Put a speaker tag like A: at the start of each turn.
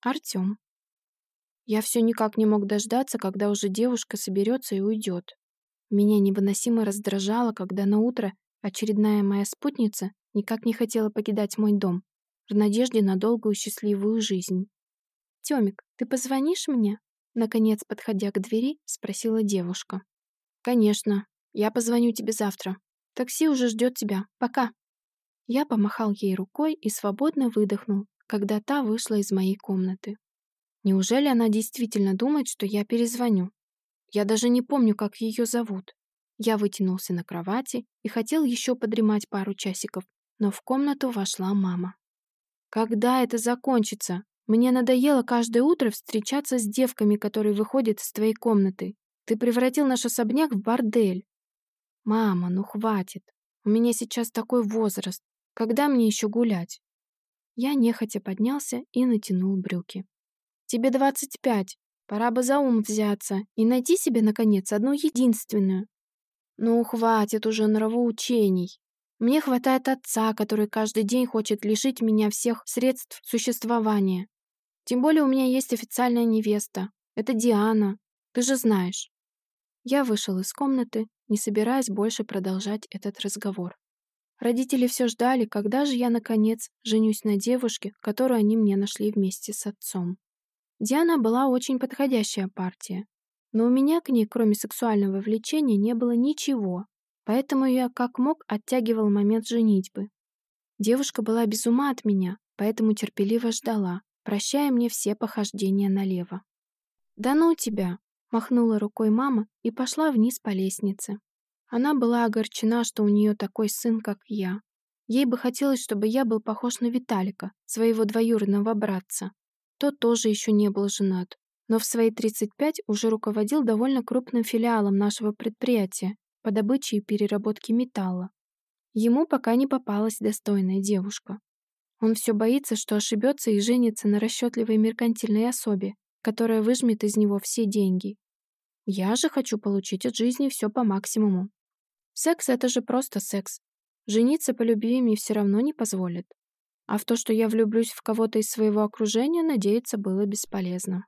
A: Артём. Я все никак не мог дождаться, когда уже девушка соберется и уйдет. Меня невыносимо раздражало, когда на утро очередная моя спутница никак не хотела покидать мой дом в надежде на долгую счастливую жизнь. «Тёмик, ты позвонишь мне?» Наконец, подходя к двери, спросила девушка. «Конечно. Я позвоню тебе завтра. Такси уже ждет тебя. Пока». Я помахал ей рукой и свободно выдохнул, когда та вышла из моей комнаты. Неужели она действительно думает, что я перезвоню? Я даже не помню, как ее зовут. Я вытянулся на кровати и хотел еще подремать пару часиков, но в комнату вошла мама. «Когда это закончится? Мне надоело каждое утро встречаться с девками, которые выходят из твоей комнаты. Ты превратил наш особняк в бордель». «Мама, ну хватит. У меня сейчас такой возраст. Когда мне еще гулять?» Я нехотя поднялся и натянул брюки. «Тебе двадцать пять. Пора бы за ум взяться и найти себе, наконец, одну единственную. Ну, хватит уже нравоучений. Мне хватает отца, который каждый день хочет лишить меня всех средств существования. Тем более у меня есть официальная невеста. Это Диана. Ты же знаешь». Я вышел из комнаты, не собираясь больше продолжать этот разговор. Родители все ждали, когда же я, наконец, женюсь на девушке, которую они мне нашли вместе с отцом. Диана была очень подходящая партия, но у меня к ней, кроме сексуального влечения, не было ничего, поэтому я как мог оттягивал момент женитьбы. Девушка была без ума от меня, поэтому терпеливо ждала, прощая мне все похождения налево. «Да ну тебя!» — махнула рукой мама и пошла вниз по лестнице. Она была огорчена, что у нее такой сын, как я. Ей бы хотелось, чтобы я был похож на Виталика, своего двоюродного братца. Тот тоже еще не был женат, но в свои 35 уже руководил довольно крупным филиалом нашего предприятия по добыче и переработке металла. Ему пока не попалась достойная девушка. Он все боится, что ошибется и женится на расчетливой меркантильной особе, которая выжмет из него все деньги. Я же хочу получить от жизни все по максимуму. Секс — это же просто секс. Жениться по любви мне все равно не позволят. А в то, что я влюблюсь в кого-то из своего окружения, надеяться было бесполезно.